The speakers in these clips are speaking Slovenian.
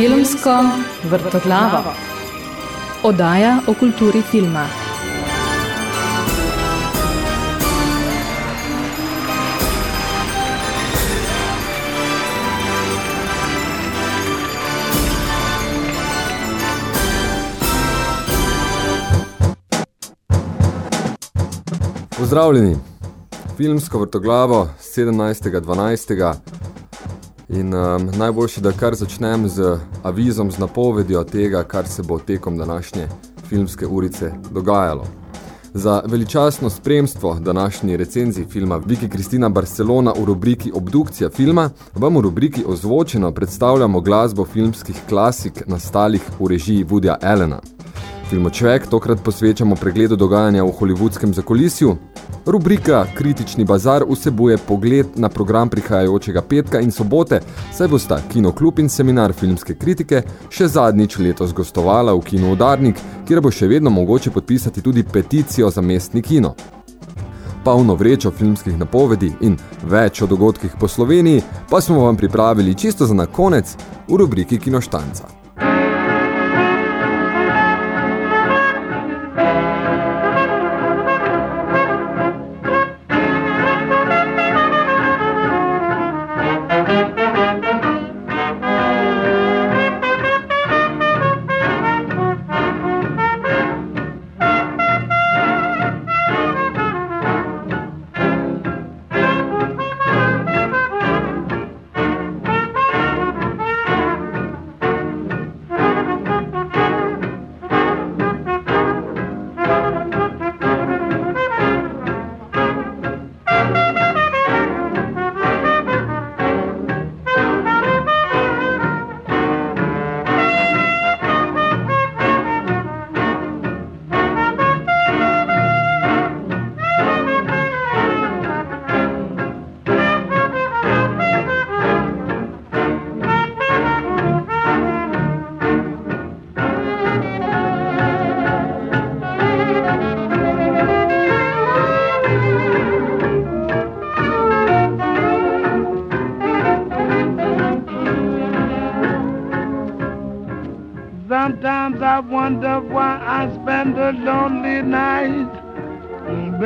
Filmsko vrtoglavo. Odaja o kulturi filma. Pozdravljeni. Filmsko vrtoglavo 17.12. In um, najboljši, da kar začnem z avizom, z napovedjo tega, kar se bo tekom današnje filmske urice dogajalo. Za veličastno spremstvo današnji recenziji filma Viki Kristina Barcelona v rubriki Obdukcija filma vam v rubriki Ozvočeno predstavljamo glasbo filmskih klasik nastalih v režiji Woodya Allena. Filmočvek tokrat posvečamo pregledu dogajanja v hollywoodskem zakolisju. Rubrika Kritični bazar vsebuje pogled na program prihajajočega petka in sobote, saj bosta Kinoklub in seminar filmske kritike še zadnjič letos gostovala v Kino Udarnik, kjer bo še vedno mogoče podpisati tudi peticijo za mestni kino. Polno vrečo filmskih napovedi in več o dogodkih po Sloveniji pa smo vam pripravili čisto za na konec v rubriki Kinoštanca.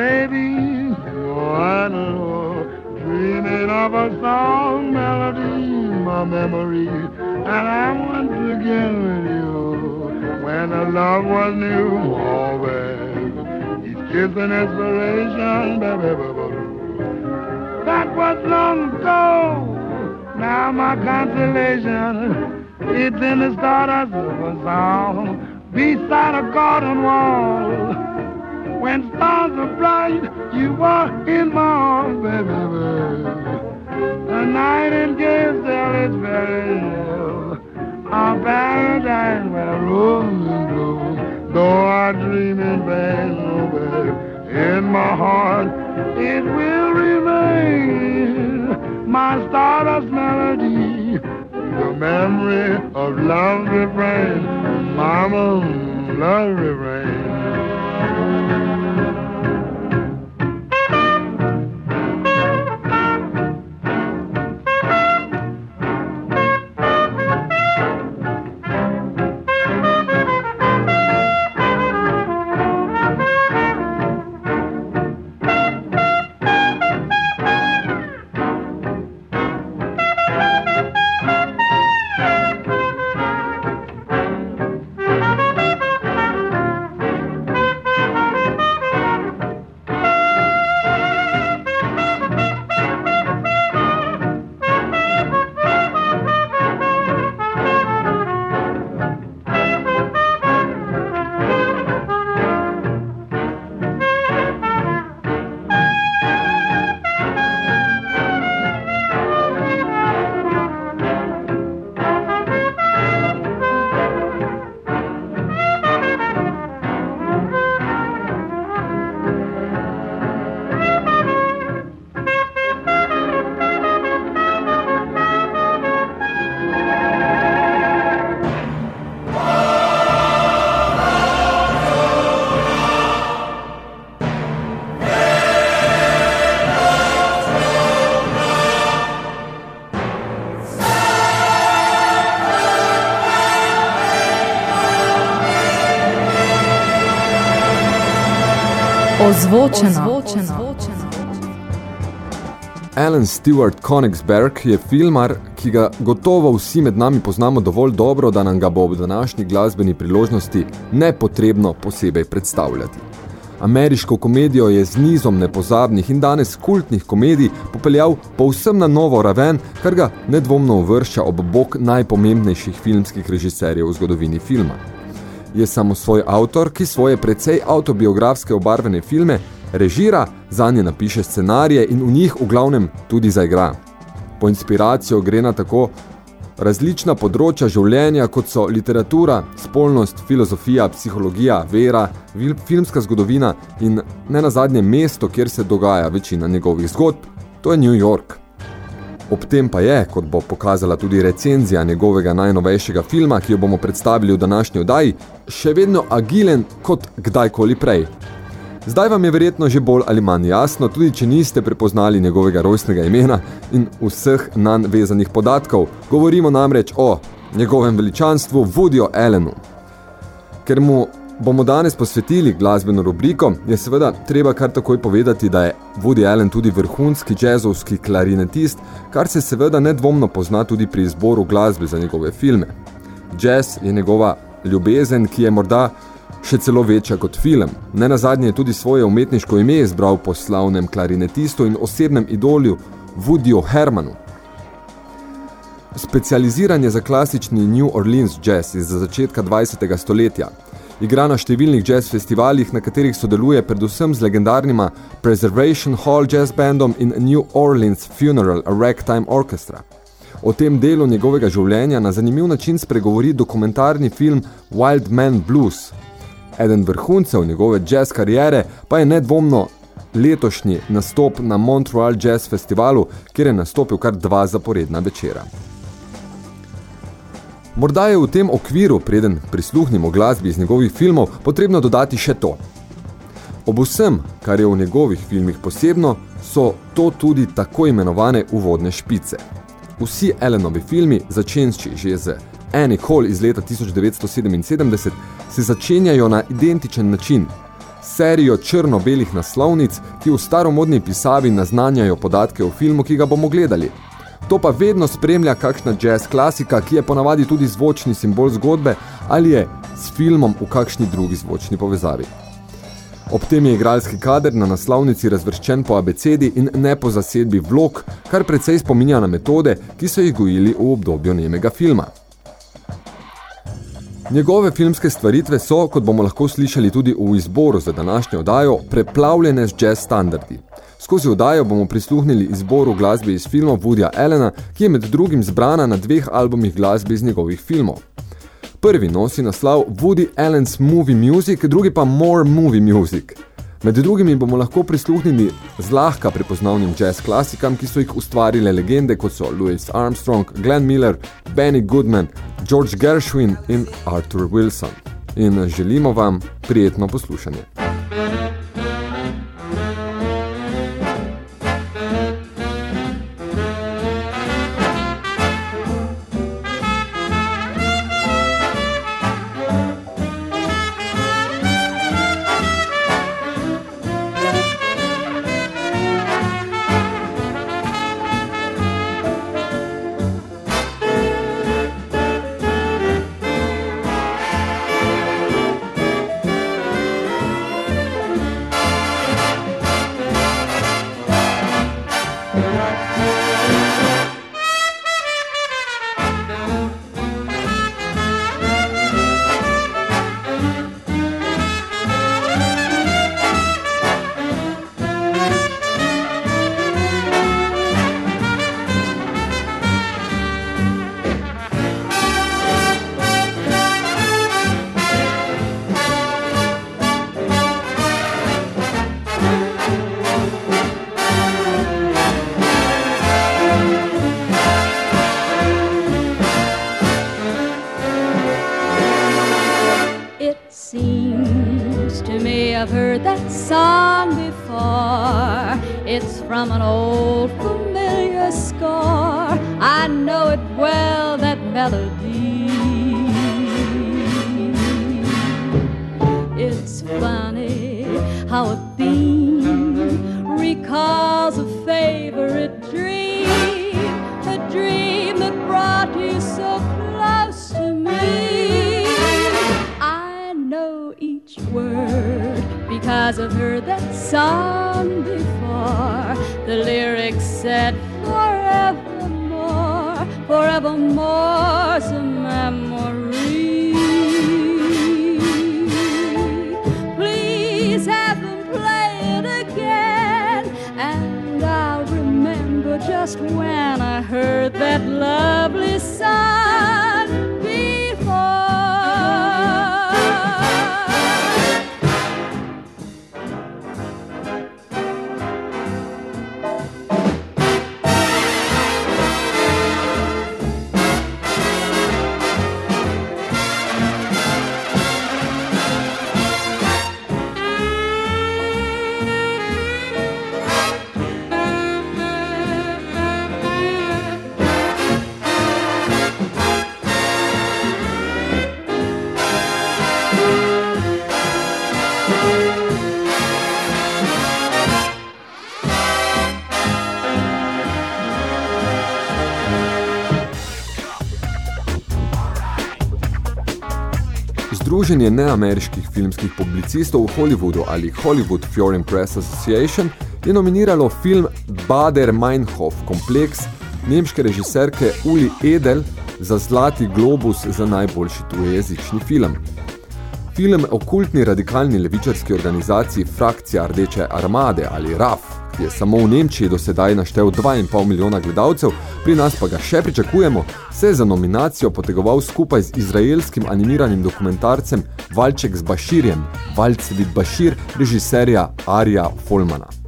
baby. Oh, I know. Dreaming of a song melody, my memory. And I want to get with you when the love was new. Always, it's just an inspiration, baby. baby. That was long ago. Now my consolation, it's in the stardust of a song beside a garden wall when stars are bright, you are in my arms, baby. The nightingale is very near, our paradise where roses bloom. Though I dream in bed, oh babe, in my heart it will remain. My stardust melody, the memory of love refrain, mama, love refrain. Ozvočeno. Ozvočeno. Alan Stewart Konigsberg je filmar, ki ga gotovo vsi med nami poznamo dovolj dobro, da nam ga bo v današnji glasbeni priložnosti nepotrebno posebej predstavljati. Ameriško komedijo je z nizom nepozabnih in danes kultnih komedij popeljal povsem na novo raven, kar ga nedvomno uvršča ob bok najpomembnejših filmskih režiserjev v zgodovini filma. Je samo svoj avtor, ki svoje precej autobiografske obarvene filme režira, zanje napiše scenarije in v njih v glavnem tudi zaigra. Po inspiracijo gre na tako različna področja življenja, kot so literatura, spolnost, filozofija, psihologija, vera, filmska zgodovina in ne nazadnje mesto, kjer se dogaja večina njegovih zgodb, to je New York. Ob tem pa je, kot bo pokazala tudi recenzija njegovega najnovejšega filma, ki jo bomo predstavili v današnji oddaji, še vedno agilen kot kdajkoli prej. Zdaj vam je verjetno že bolj ali manj jasno, tudi če niste prepoznali njegovega rojstnega imena in vseh nan vezanih podatkov. Govorimo namreč o njegovem veličanstvu Woodyju Allenu. Ker mu bomo danes posvetili glasbeno rubriko, je seveda treba kar takoj povedati, da je Woody Allen tudi vrhunski džezovski klarinetist, kar se seveda nedvomno pozna tudi pri izboru glasbe za njegove filme. Jazz je njegova ljubezen, ki je morda še celo večja kot film. Ne nazadnje je tudi svoje umetniško ime izbral po slavnem klarinetistu in osebnem idolju Woodyju Hermanu. Specializiranje za klasični New Orleans jazz iz začetka 20. stoletja. Igra na številnih jazz festivalih, na katerih sodeluje predvsem z legendarnima Preservation Hall Jazz Bandom in New Orleans Funeral a Ragtime Orchestra. O tem delu njegovega življenja na zanimiv način spregovori dokumentarni film Wild Man Blues, Eden vrhuncev njegove jazz karijere pa je nedvomno letošnji nastop na Montreal Jazz Festivalu, kjer je nastopil kar dva zaporedna večera. Morda je v tem okviru, preden prisluhnimo glasbi iz njegovih filmov, potrebno dodati še to. Ob vsem, kar je v njegovih filmih posebno, so to tudi tako imenovane uvodne špice. Vsi Ellenovi filmi, začenči že z Annie Hall iz leta 1977, se začenjajo na identičen način. Serijo črno-belih naslovnic, ki v staromodni pisavi naznanjajo podatke o filmu, ki ga bomo gledali. To pa vedno spremlja kakšna jazz klasika, ki je ponavadi tudi zvočni simbol zgodbe ali je s filmom v kakšni drugi zvočni povezavi. Ob tem je igralski kader na naslovnici razvrščen po abecedi in ne po zasedbi vlog, kar precej spominja na metode, ki so jih gojili v obdobju nemega filma. Njegove filmske stvaritve so, kot bomo lahko slišali tudi v izboru za današnjo odajo, preplavljene z jazz standardi. Skozi odajo bomo prisluhnili izboru glasbe iz filmov Woodyja Allena, ki je med drugim zbrana na dveh albumih glasbe iz njegovih filmov. Prvi nosi naslov Woody Allen's Movie Music, drugi pa More Movie Music. Med drugimi bomo lahko prisluhnili zlahka prepoznavnim jazz klasikam, ki so jih ustvarile legende, kot so Louis Armstrong, Glenn Miller, Benny Goodman, George Gershwin in Arthur Wilson. In želimo vam prijetno poslušanje. from an old familiar score. I know it well, that melody. It's funny how a theme recalls a favorite dream, a dream. Because I've heard that song before. The lyrics said forevermore, forevermore's a memory. Please have them play it again, and I'll remember just when I heard that lovely song Združenje neameriških filmskih publicistov v Hollywoodu ali Hollywood Foreign Press Association je nominiralo film Bader Meinhof kompleks nemške režiserke Uli Edel za Zlati globus za najboljši tujezični film. Film o kultni radikalni levičarski organizaciji Frakcija Rdeče armade ali RAF, je samo v Nemčiji do sedaj naštel 2,5 milijona gledalcev, pri nas pa ga še pričakujemo, se je za nominacijo potegoval skupaj z izraelskim animiranim dokumentarcem Valček z Baširjem, Valcevit Bašir, režiserja Arija Folmana.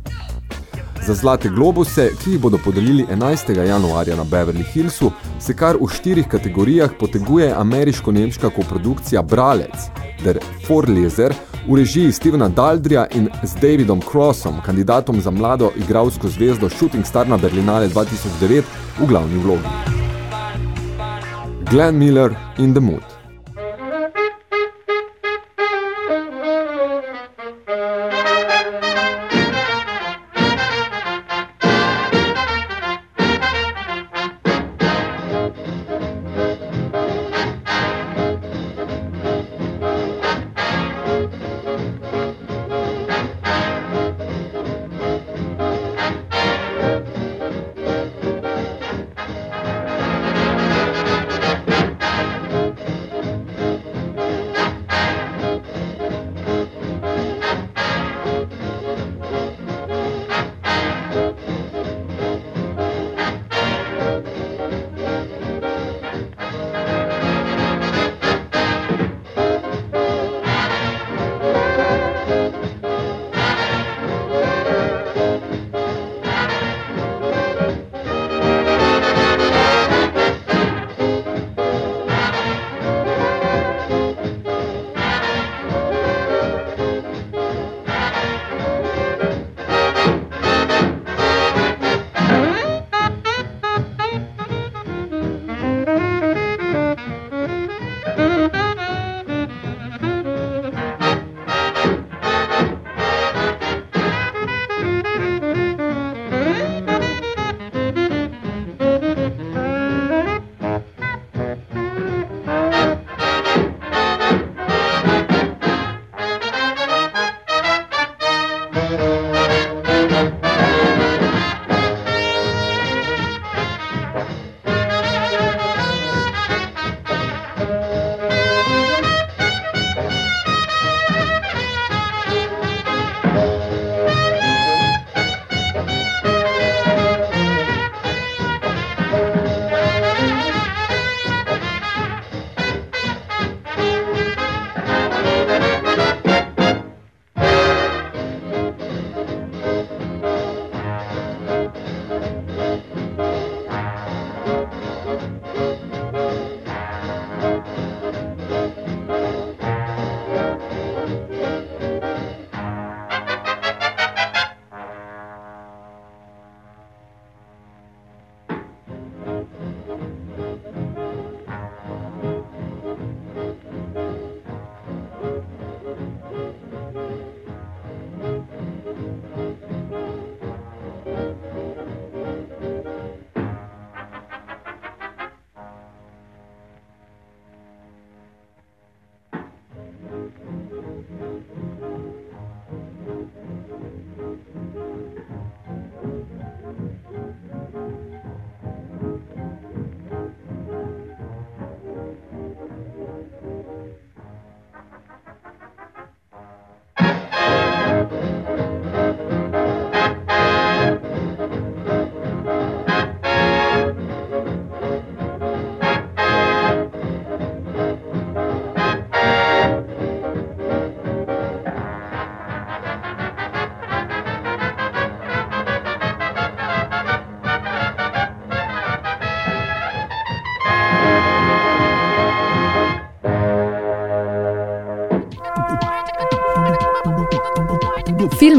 Za Zlate globuse, ki jih bodo podelili 11. januarja na Beverly Hillsu, se kar v štirih kategorijah poteguje ameriško-nemška koprodukcija Bralec, der Forleser, v režiji Stevena Daldrija in z Davidom Crossom, kandidatom za mlado igralsko zvezdo Shooting Star na Berlinale 2009 v glavni vlogi. Glenn Miller in The Mood.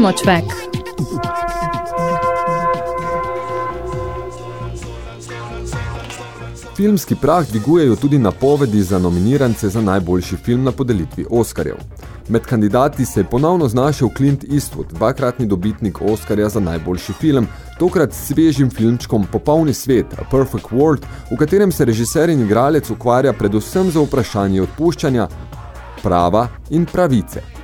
Filmočvek. Filmski prah dvigujejo tudi napovedi za nominirance za najboljši film na podelitvi Oskarjev. Med kandidati se je ponovno znašel Clint Eastwood, dvakratni dobitnik Oskarja za najboljši film, tokrat s svežim filmčkom Popolni svet, A Perfect World, v katerem se režiser in igralec ukvarja predvsem za vprašanje odpuščanja, prava in pravice.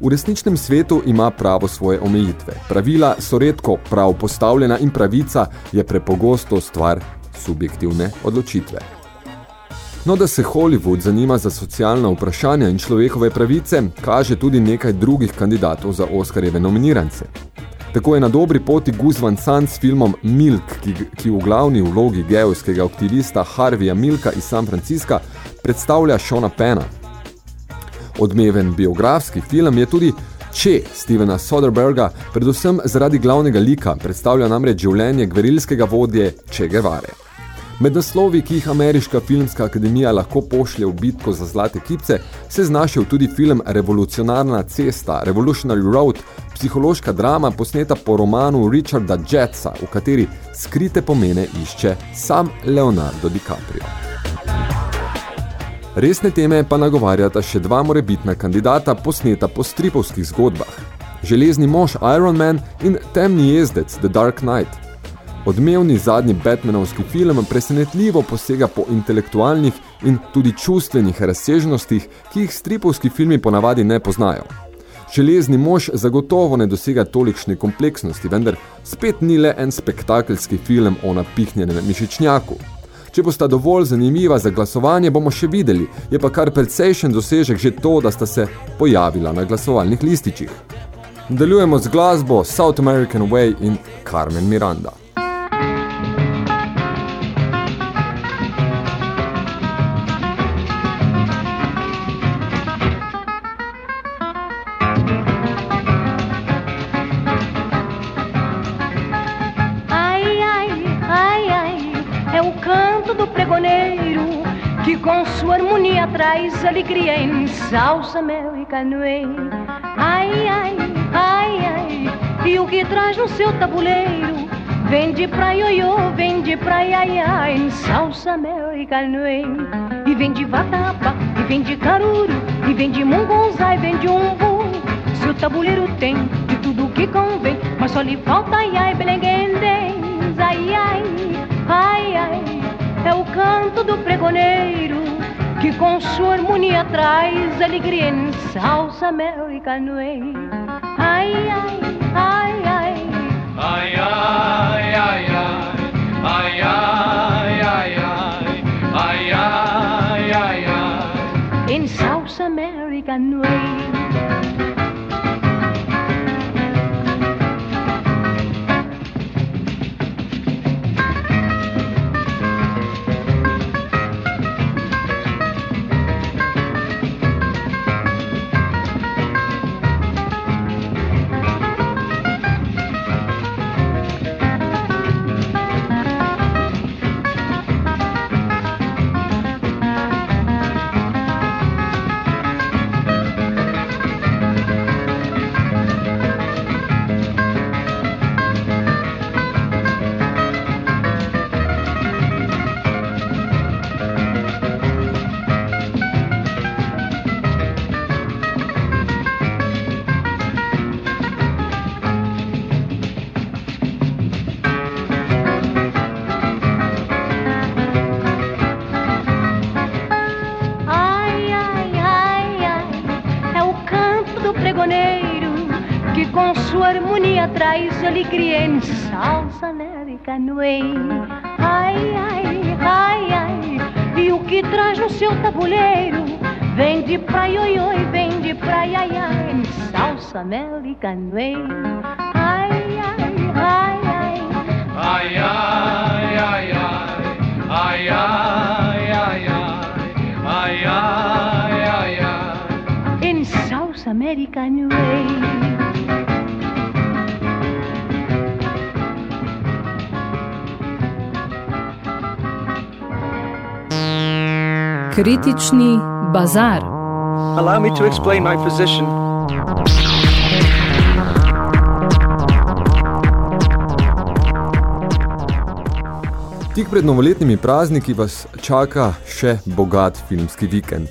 V resničnem svetu ima pravo svoje omejitve. Pravila so redko prav postavljena in pravica je prepogosto stvar subjektivne odločitve. No, da se Hollywood zanima za socialna vprašanja in človekove pravice, kaže tudi nekaj drugih kandidatov za Oskarjeve nominirance. Tako je na dobri poti Gus Van Sant s filmom Milk, ki, ki v glavni vlogi gejovskega aktivista Harvija Milka iz San Francisca predstavlja Shona Pena. Odmeven biografski film je tudi Če Stevena Soderberga, predvsem zaradi glavnega lika, predstavlja namreč življenje gverilskega vodje Che Guevare. Med naslovi, ki jih Ameriška filmska akademija lahko pošlje v bitko za zlate kipce, se znašel tudi film Revolucionarna cesta, Revolutionary Road, psihološka drama posneta po romanu Richarda Jetsa, v kateri skrite pomene išče sam Leonardo DiCaprio. Resne teme pa nagovarjata še dva morebitna kandidata posneta po stripovskih zgodbah. Železni mož Iron Man in temni jezdec The Dark Knight – Odmevni zadnji Batmanovski film presenetljivo posega po intelektualnih in tudi čustvenih razsežnostih, ki jih stripovski filmi ponavadi ne poznajo. Železni mož zagotovo ne dosega tolikšne kompleksnosti, vendar spet ni le en spektakelski film o napihnjenem mišičnjaku. Če bosta dovolj zanimiva za glasovanje, bomo še videli, je pa kar precejšen dosežek že to, da sta se pojavila na glasovalnih lističih. Nadaljujemo z glasbo South American Way in Carmen Miranda. Traz alegria em salsa, mel e canoeiro. Ai, ai, ai, ai, e o que traz no seu tabuleiro? Vem de praia, ioiô, vem de praia, ai, ai, em salsa, mel e canoeiro. E vem de vatapa, e vem de caruru, e vem de mungunzá, e vem de umbu. Seu tabuleiro tem de tudo que convém, mas só lhe falta, ai, ai, belenguendens, ai, ai, ai, ai, é o canto do pregoneiro que com sua harmonia traz alegria em salsa American way. Ai, ai, ai, ai. Ai, ai, ai, ai. Ai, ai, ai, ai. Ai, ai, ai, ai. In salsa American way. Alegria em salsa american way. Ai, ai, ai, ai, e o que traz no seu tabuleiro? Vem de praia, oi, oi, vem de praia, ai, ai, em salsa american way. Ai, ai, ai, ai. Ai, ai, ai, ai. Ai, ai, ai, ai. Ai, ai, ai. In salsa american way. Kritični bazar. Allow me to explain my position. Tik pred novoletnimi prazniki vas čaka še bogat filmski vikend.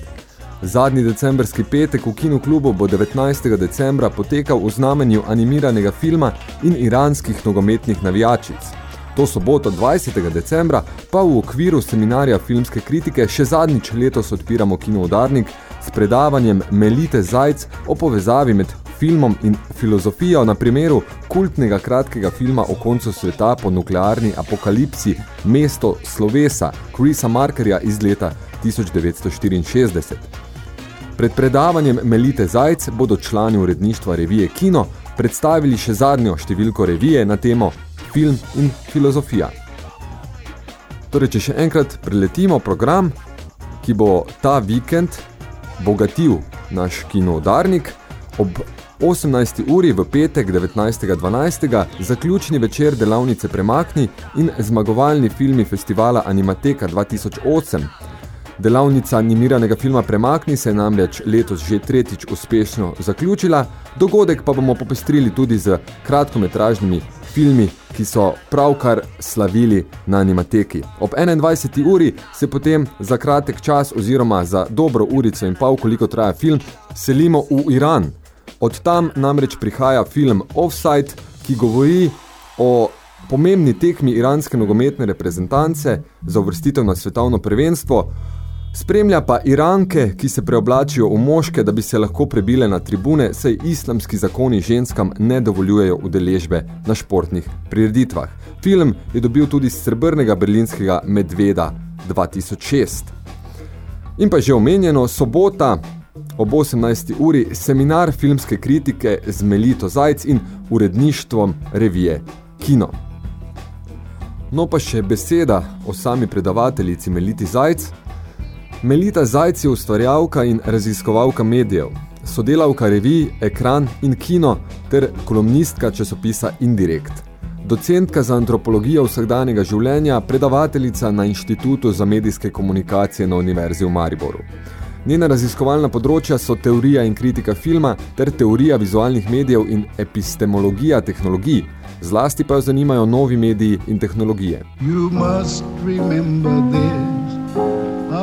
Zadnji decembrski petek v kinu klubu bo 19. decembra potekal v znamenju animiranega filma in iranskih nogometnih navijačic – To soboto 20. decembra pa v okviru seminarja filmske kritike še zadnjič letos odpiramo kinoudarnik s predavanjem Melite Zajc o povezavi med filmom in filozofijo na primeru kultnega kratkega filma o koncu sveta po nuklearni apokalipsi Mesto slovesa Chrisa Markerja iz leta 1964. Pred predavanjem Melite Zajc bodo člani uredništva revije Kino predstavili še zadnjo številko revije na temo Film in filozofija. Torej, če še enkrat preletimo program, ki bo ta vikend bogatil naš kinoudarnik ob 18. uri v petek 19.12. zaključni večer delavnice Premakni in zmagovalni filmi festivala Animateka 2008. Delavnica animiranega filma Premakni se je namreč letos že tretjič uspešno zaključila, dogodek pa bomo popestrili tudi z kratkometražnimi filmi, ki so pravkar slavili na animateki. Ob 21. uri se potem za kratek čas oziroma za dobro urico in pol, koliko traja film, selimo v Iran. Od tam namreč prihaja film Offside, ki govori o pomembni tekmi iranske nogometne reprezentance za uvrstitev na svetovno prvenstvo, Spremlja pa Iranke, ki se preoblačijo v moške, da bi se lahko prebile na tribune, saj islamski zakoni ženskam ne dovoljujejo udeležbe na športnih prireditvah. Film je dobil tudi srebrnega berlinskega medveda 2006. In pa že omenjeno, sobota ob 18. uri seminar filmske kritike z Melito Zajc in uredništvom revije Kino. No pa še beseda o sami predavateljici Meliti Zajc, Melita Zajc je ustvarjalka in raziskovalka medijev, sodelavka revij, ekran in kino ter kolumnistka časopisa Indirekt. Docentka za antropologijo vsakdanjega življenja, predavateljica na Inštitutu za medijske komunikacije na Univerzi v Mariboru. Njena raziskovalna področja so teorija in kritika filma ter teorija vizualnih medijev in epistemologija tehnologij, zlasti pa jo zanimajo novi mediji in tehnologije. You must remember this.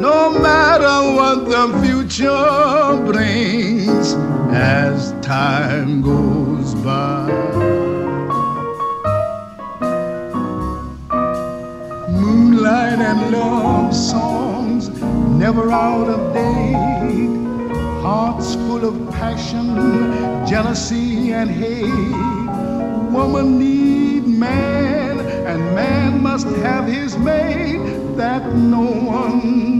No matter what the future brings as time goes by. Moonlight and love songs never out of date. Hearts full of passion, jealousy, and hate. Woman need man, and man must have his mate that no one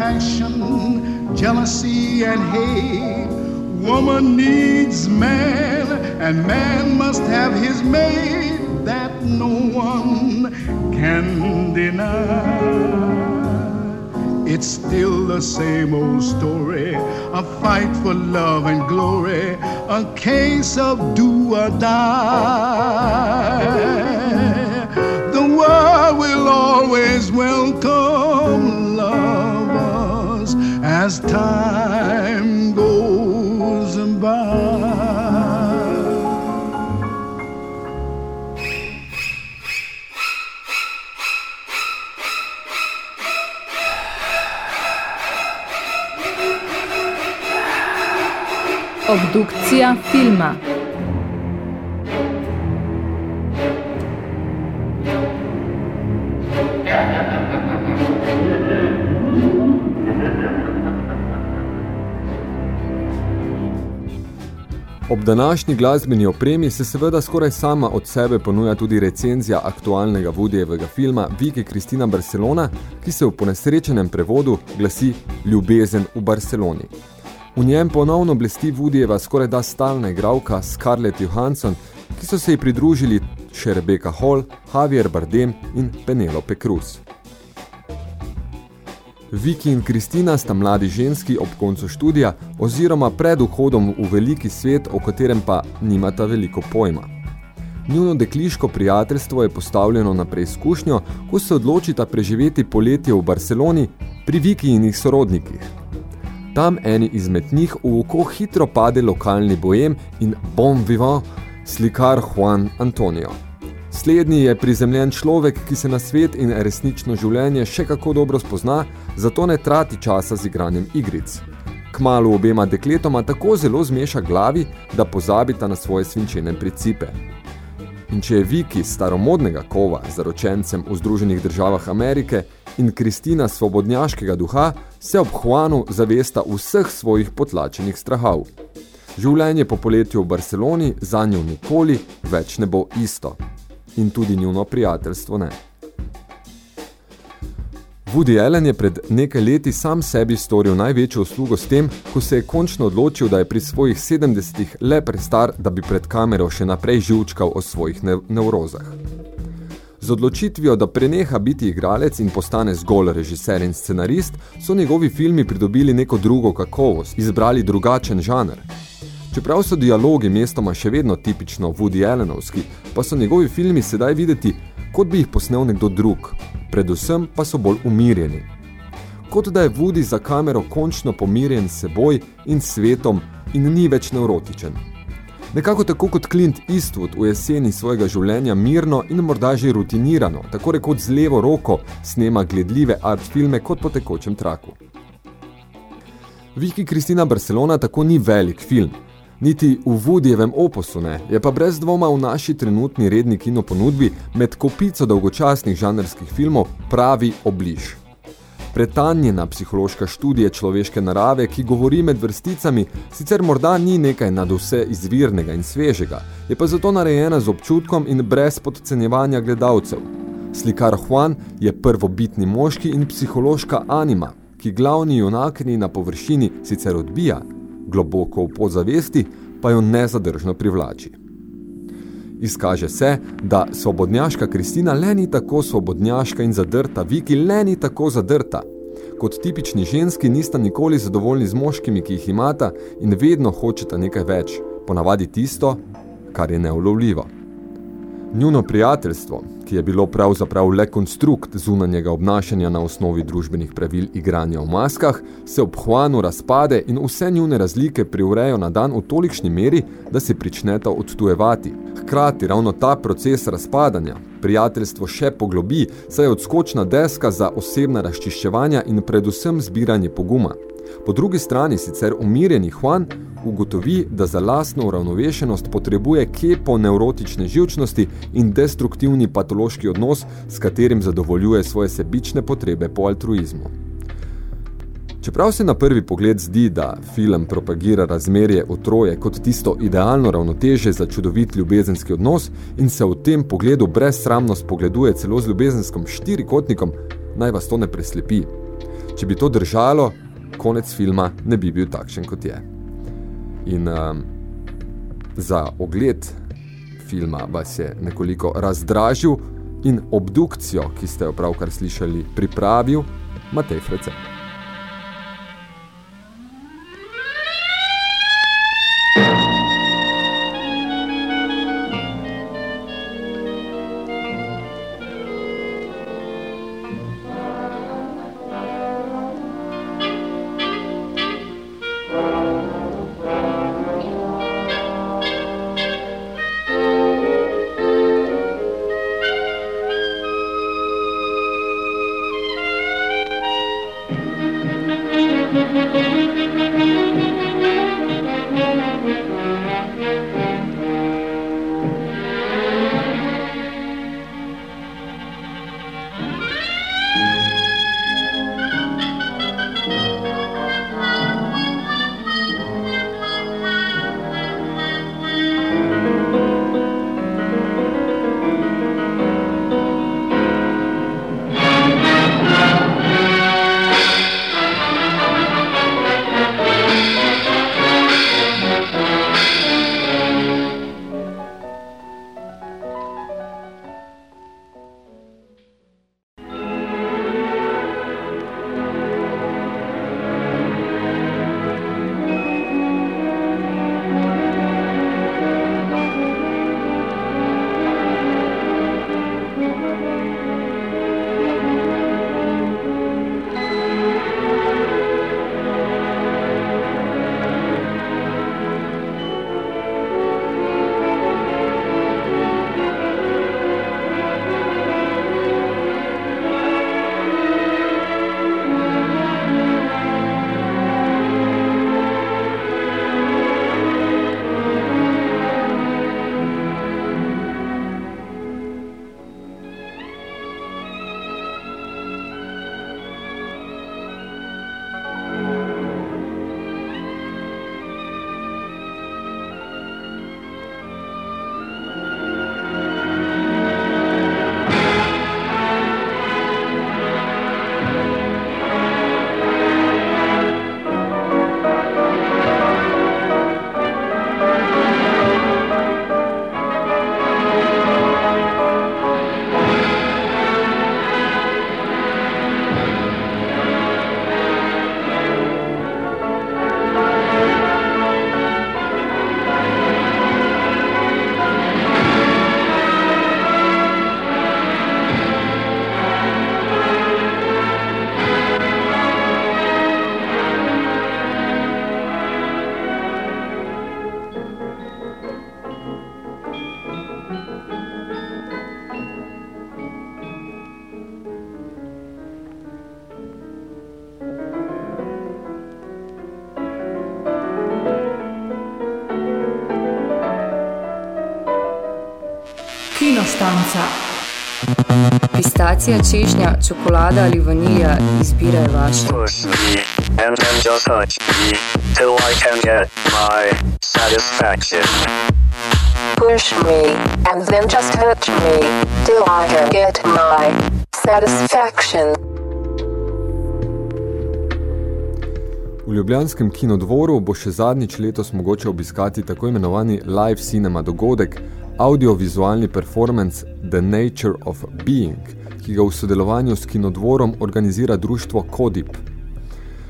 passion, jealousy, and hate. Woman needs man, and man must have his mate that no one can deny. It's still the same old story, a fight for love and glory, a case of do or die. The world will always welcome as time goes by. Obdukcija filma. Ob današnji glasbeni opremi se seveda skoraj sama od sebe ponuja tudi recenzija aktualnega vodijevega filma Viki Kristina Barcelona, ki se v ponesrečenem prevodu glasi Ljubezen v Barceloni. V njem ponovno blesti Woodijeva skoraj da stalna igralka Scarlett Johansson, ki so se ji pridružili še Rebecca Hall, Javier Bardem in Penelope Cruz. Viki in Kristina sta mladi ženski ob koncu študija oziroma pred vhodom v veliki svet, o katerem pa nimata veliko pojma. Njuno dekliško prijateljstvo je postavljeno na preizkušnjo, ko se odločita preživeti poletje v Barceloni pri Viki in njih sorodnikih. Tam eni izmed njih v oko hitro pade lokalni bojem in bon vivant slikar Juan Antonio. Slednji je prizemljen človek, ki se na svet in resnično življenje še kako dobro spozna, zato ne trati časa z igranjem igric. Kmalu obema dekletoma tako zelo zmeša glavi, da pozabita na svoje svinčene principe. In če je Viki staromodnega kova zaročencem v Združenih državah Amerike in Kristina svobodnjaškega duha, se ob Juanu zavesta vseh svojih potlačenih strahov. Življenje po poletju v Barceloni za njo nikoli več ne bo isto. In tudi njuno prijateljstvo ne. Woody Allen je pred nekaj leti sam sebi storil največjo uslugo s tem, ko se je končno odločil, da je pri svojih 70-ih le prestar, da bi pred kamero še naprej živčkal o svojih ne nevrozah. Z odločitvijo, da preneha biti igralec in postane zgolj režiser in scenarist, so njegovi filmi pridobili neko drugo kakovost, izbrali drugačen žanr. Čeprav so dialogi mestoma še vedno tipično Woody Allenovski, pa so njegovi filmi sedaj videti, kot bi jih posnel nekdo drug, predvsem pa so bolj umirjeni. Kot da je Woody za kamero končno pomirjen s seboj in svetom in ni več neurotičen. Nekako tako kot Clint Eastwood v jeseni svojega življenja mirno in morda že rutinirano, tako rekot z levo roko snema gledljive art filme kot po tekočem traku. Viki Kristina Barcelona tako ni velik film, niti v Woodijevem oposu ne, je pa brez dvoma v naši trenutni redni kinoponudbi med kopico dolgočasnih žanrskih filmov pravi obliž. Pretanjena psihološka študija človeške narave, ki govori med vrsticami, sicer morda ni nekaj nad vse izvirnega in svežega, je pa zato narejena z občutkom in brez podcenjevanja gledalcev. Slikar Juan je prvobitni moški in psihološka anima, ki glavni junakni na površini sicer odbija, globoko v podzavesti, pa jo nezadržno privlači. Izkaže se, da svobodnjaška Kristina le ni tako svobodnjaška in zadrta, Viki le ni tako zadrta. Kot tipični ženski nista nikoli zadovoljni z moškimi, ki jih imata in vedno hočeta nekaj več, ponavadi tisto, kar je neulovljivo. Njuno prijateljstvo, ki je bilo pravzaprav le konstrukt zunanjega obnašanja na osnovi družbenih pravil igranja v maskah, se ob Juanu razpade in vse njune razlike priurejo na dan v tolikšni meri, da se pričneta odtujevati. Hkrati ravno ta proces razpadanja prijateljstvo še poglobi, saj je odskočna deska za osebna razčiščevanja in predvsem zbiranje poguma. Po drugi strani sicer umirjeni Juan ugotovi, da za lastno uravnovešenost potrebuje kepo neurotične živčnosti in destruktivni patološki odnos, s katerim zadovoljuje svoje sebične potrebe po altruizmu. Čeprav se na prvi pogled zdi, da film propagira razmerje otroje kot tisto idealno ravnoteže za čudovit ljubezenski odnos in se v tem pogledu brezsramnost pogleduje celo z ljubezenskom štirikotnikom, naj vas to ne preslepi. Če bi to držalo, konec filma ne bi bil takšen, kot je. In um, za ogled filma vas je nekoliko razdražil in obdukcijo, ki ste jo pravkar slišali, pripravil Matej Frece. Pistacija, češnja, čokolada ali vanilja, izbira je vaša. Push me, and then just touch me, till I can get my satisfaction. Push me, and then just touch me, till I can get my satisfaction. V Ljubljanskem kinodvoru bo še zadnjič letos mogoče obiskati tako imenovani live cinema dogodek, audiovizualni performance The Nature of Being, ki ga v sodelovanju s kinodvorom organizira društvo Kodip.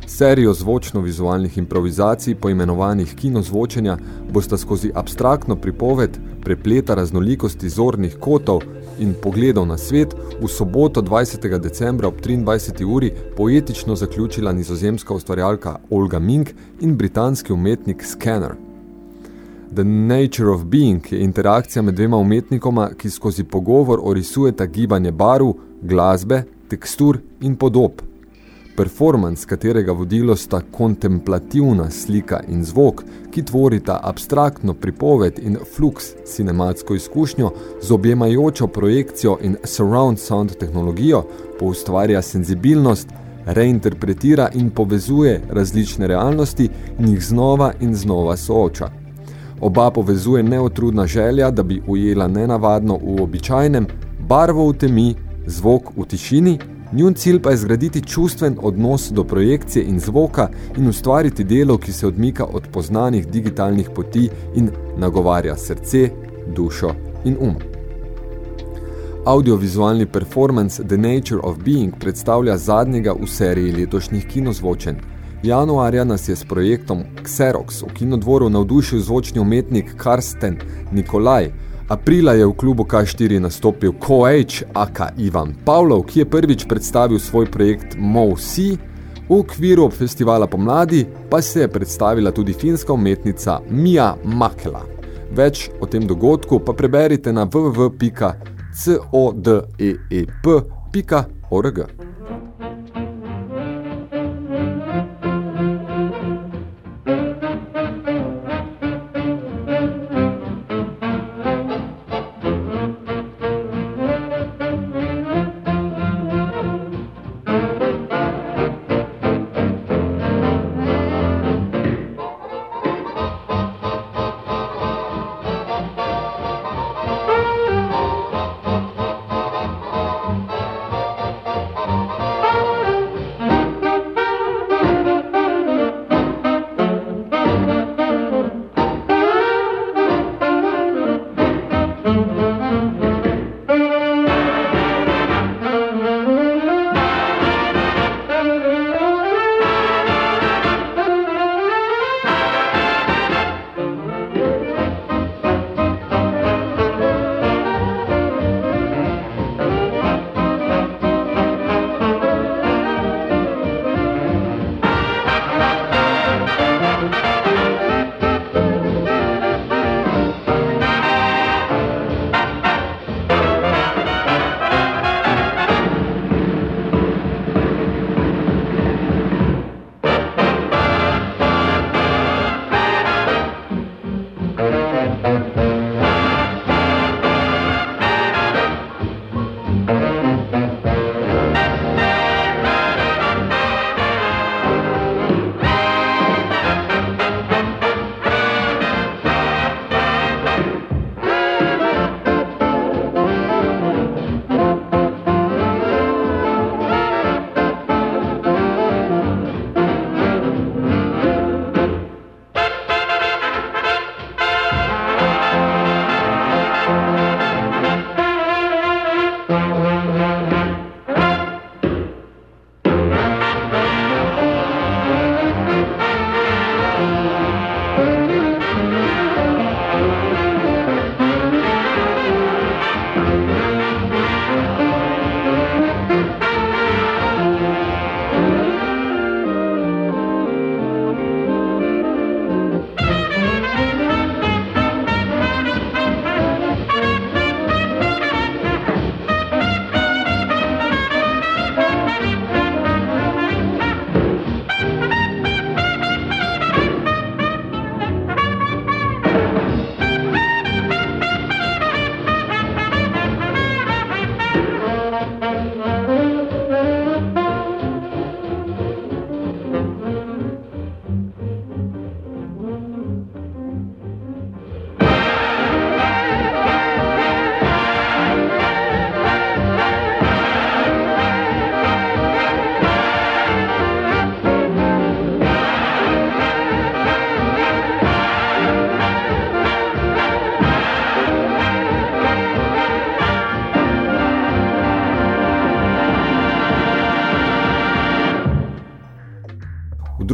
Serijo zvočno-vizualnih improvizacij, poimenovanih kinozvočenja, bosta skozi abstraktno pripoved prepleta raznolikosti zornih kotov in pogledov na svet v soboto 20. decembra ob 23. uri poetično zaključila nizozemska ustvarjalka Olga Mink in britanski umetnik Scanner. The Nature of Being je interakcija med dvema umetnikoma, ki skozi pogovor orisujeta gibanje barv, glasbe, tekstur in podob. Performance, katerega vodilo sta kontemplativna slika in zvok, ki tvorita abstraktno pripoved in flux cinematsko izkušnjo z objemajočo projekcijo in surround sound tehnologijo, poustvarja senzibilnost, reinterpretira in povezuje različne realnosti in jih znova in znova sooča. Oba povezuje neotrudna želja, da bi ujela nenavadno v običajnem, barvo v temi, zvok v tišini, njun cilj pa je zgraditi čustven odnos do projekcije in zvoka in ustvariti delo, ki se odmika od poznanih digitalnih poti in nagovarja srce, dušo in um. Audiovizualni performance The Nature of Being predstavlja zadnjega v seriji letošnjih kinozvočenj. Januarja nas je s projektom Xerox v kinodvoru navdušil zvočni umetnik Karsten Nikolaj. Aprila je v klubu K4 nastopil Ko-H, aka Ivan Pavlov, ki je prvič predstavil svoj projekt Mo-C. V okviru festivala pomladi pa se je predstavila tudi finska umetnica Mia Makela. Več o tem dogodku pa preberite na www.codeep.org.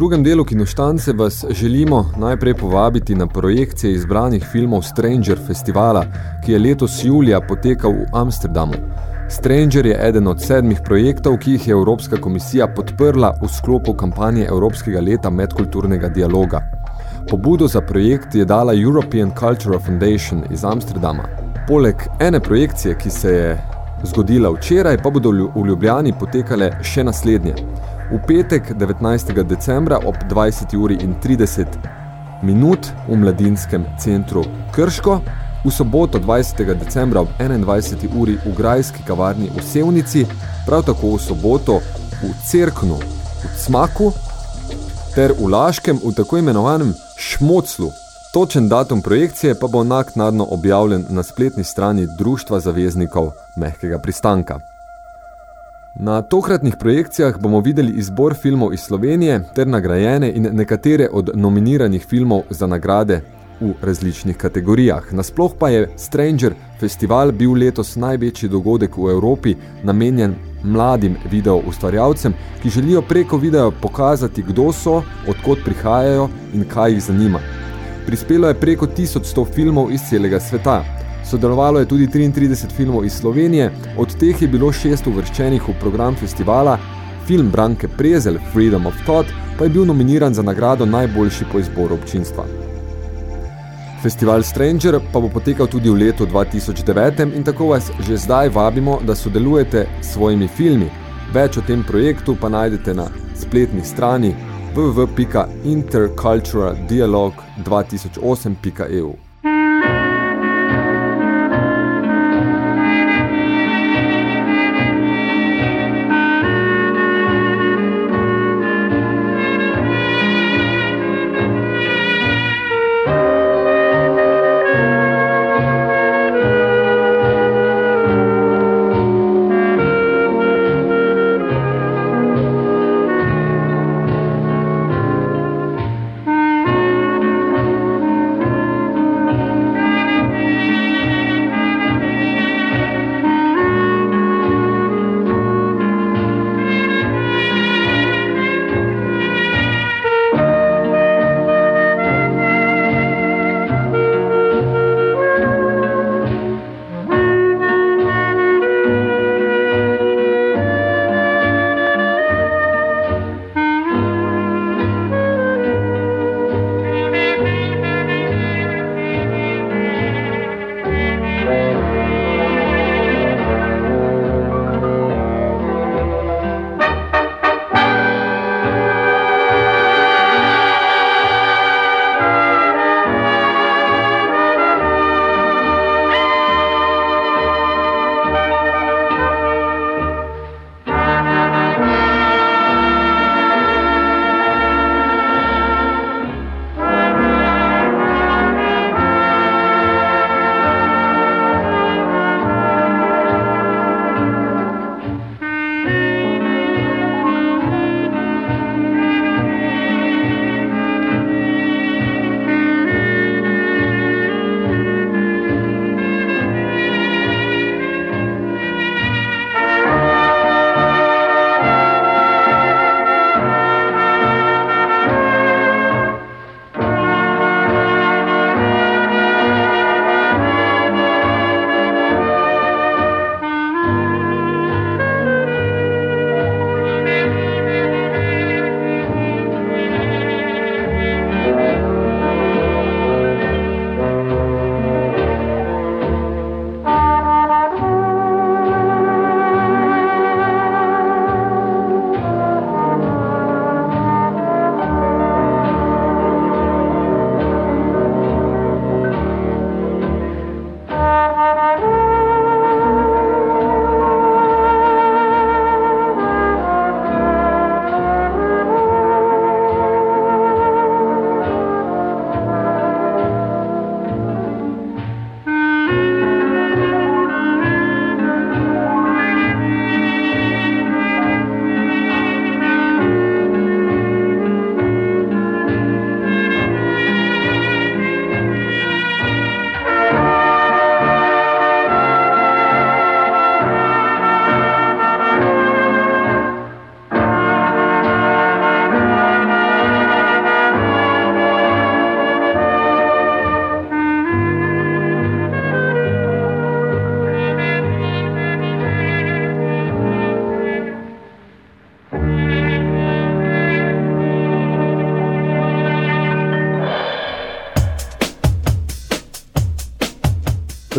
drugem delu Kinoštance vas želimo najprej povabiti na projekcije izbranih filmov Stranger festivala, ki je letos julija potekal v Amsterdamu. Stranger je eden od sedmih projektov, ki jih je Evropska komisija podprla v sklopu kampanje Evropskega leta medkulturnega dialoga. Pobudo za projekt je dala European Cultural Foundation iz Amsterdama. Poleg ene projekcije, ki se je zgodila včeraj, pa bodo v Ljubljani potekale še naslednje. V petek 19. decembra ob 20. uri in 30 minut v Mladinskem centru Krško, v soboto 20. decembra ob 21. uri v Grajski kavarni v Sevnici, prav tako v soboto v Cerknu v Cmaku ter v Laškem v tako imenovanem Šmoclu. Točen datum projekcije pa bo naknadno objavljen na spletni strani Društva zaveznikov mehkega pristanka. Na tokratnih projekcijah bomo videli izbor filmov iz Slovenije ter nagrajene in nekatere od nominiranih filmov za nagrade v različnih kategorijah. Nasploh pa je Stranger festival bil letos največji dogodek v Evropi, namenjen mladim video ustvarjalcem, ki želijo preko videa pokazati, kdo so, odkot prihajajo in kaj jih zanima. Prispelo je preko 1100 filmov iz celega sveta. Sodelovalo je tudi 33 filmov iz Slovenije, od teh je bilo šest uvrščenih v program festivala, film Branke Prezel, Freedom of Thought, pa je bil nominiran za nagrado najboljši po izboru občinstva. Festival Stranger pa bo potekal tudi v letu 2009 in tako vas že zdaj vabimo, da sodelujete s svojimi filmi. Več o tem projektu pa najdete na spletni strani www.interculturaldialog2008.eu.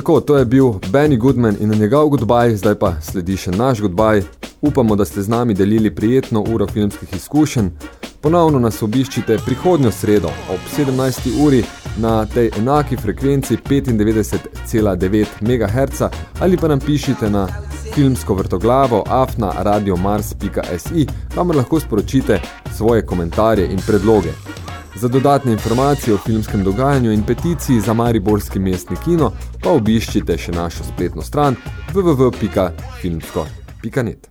Tako, to je bil Benny Goodman in njegov goodbye, zdaj pa sledi še naš goodbye. Upamo, da ste z nami delili prijetno uro filmskih izkušenj. Ponovno nas obiščite prihodnjo sredo ob 17. uri na tej enaki frekvenci 95,9 MHz ali pa nam pišite na filmsko vrtoglavo afna radiomars.si, kamor lahko sporočite svoje komentarje in predloge. Za dodatne informacije o filmskem dogajanju in peticiji za Mariborski mestni kino pa obiščite še našo spletno stran www.filmsko.net.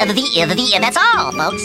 The, the, that's all, folks.